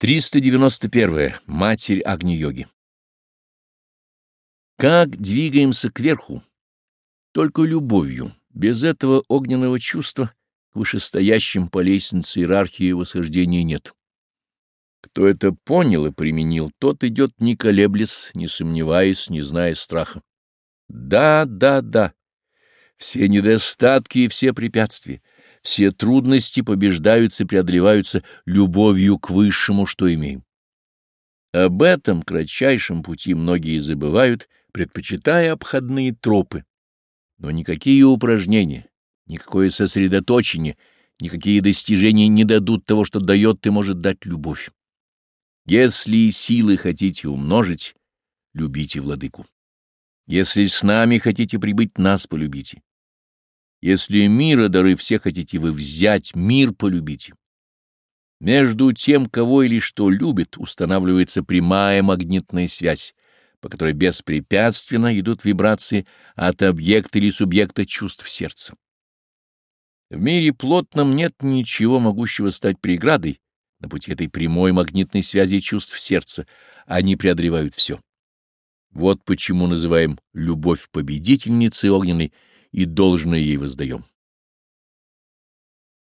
391. Матерь Агни-йоги Как двигаемся кверху? Только любовью, без этого огненного чувства к вышестоящим по лестнице иерархии восхождения нет. Кто это понял и применил, тот идет не колеблясь, не сомневаясь, не зная страха. Да, да, да. Все недостатки и все препятствия — все трудности побеждаются и преодолеваются любовью к высшему, что имеем. Об этом кратчайшем пути многие забывают, предпочитая обходные тропы. Но никакие упражнения, никакое сосредоточение, никакие достижения не дадут того, что дает и может дать любовь. Если силы хотите умножить, любите владыку. Если с нами хотите прибыть, нас полюбите. Если мира дары все хотите вы взять, мир полюбите. Между тем, кого или что любит, устанавливается прямая магнитная связь, по которой беспрепятственно идут вибрации от объекта или субъекта чувств сердца. В мире плотном нет ничего могущего стать преградой на пути этой прямой магнитной связи чувств сердца. Они преодолевают все. Вот почему называем любовь победительницей огненной и должное ей воздаем.